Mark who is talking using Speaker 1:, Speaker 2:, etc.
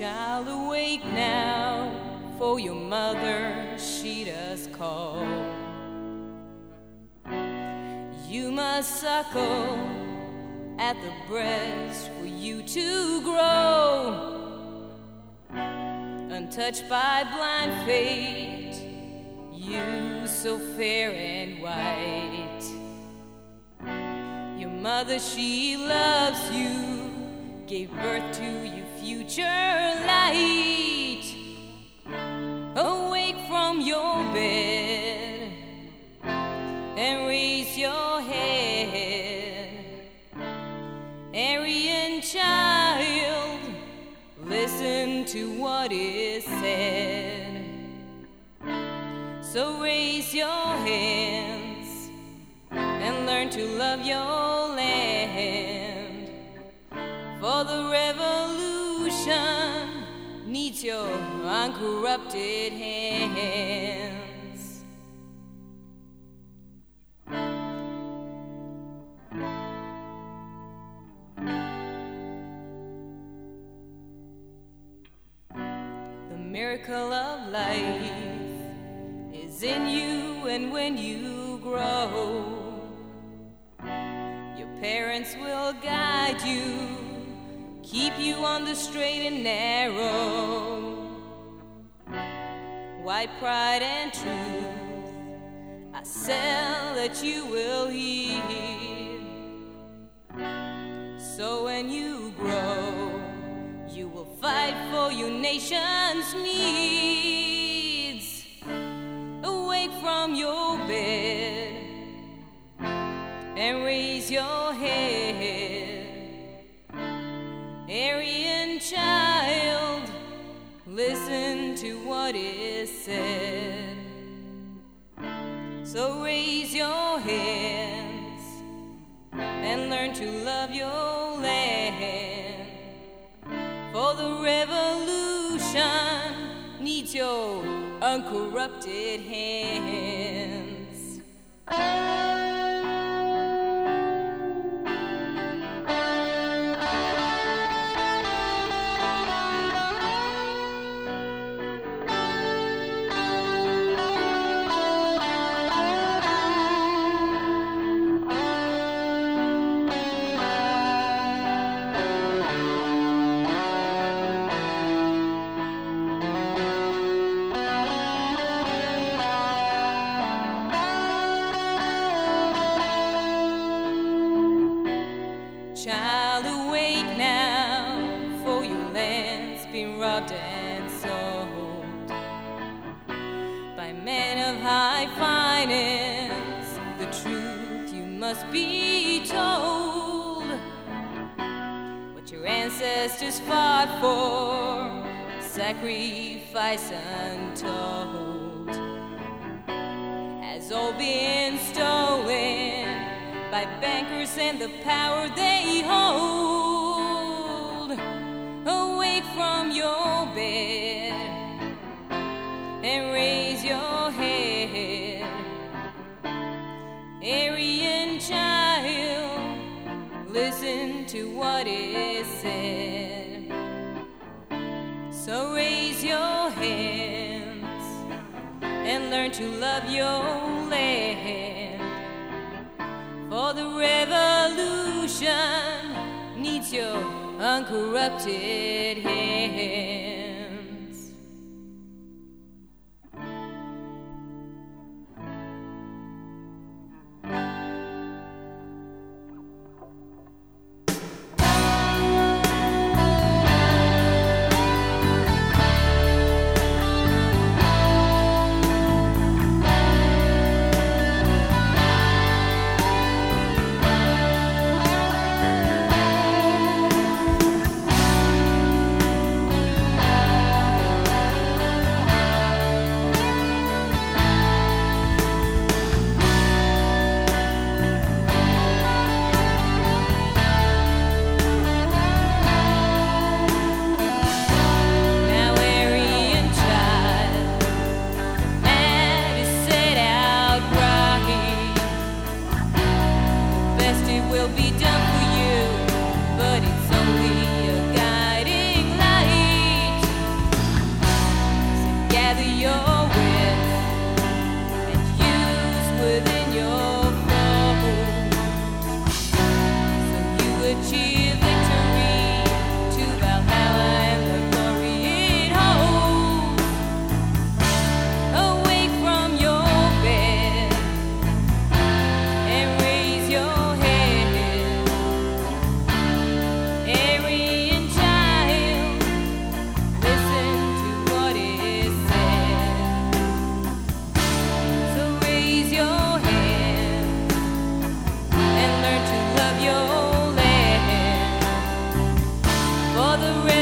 Speaker 1: Child, awake now, for your mother she does call. You must suckle at the breast for you to grow. Untouched by blind fate, you so fair and white. Your mother, she loves you, gave birth to you, future light. Awake from your bed and raise your head. Aryan child, listen to what is said. So raise your hands and learn to love your land. The revolution needs your uncorrupted hands. The miracle of life is in you, and when you grow, your parents will guide you, keep you on the straight and narrow. White pride and truth, I sell that you will heed. So when you grow, you will fight for your nation's needs. Awake from your bed to what is said. So raise your hands and learn to love your land. For the revolution needs your uncorrupted hands. Finance. The truth you must be told. What your ancestors fought for, sacrifice untold, has all been stolen by bankers and the power they hold. Awake from your to what is said. So raise your hands and learn to love your land. For the revolution needs your uncorrupted hands. for the rain.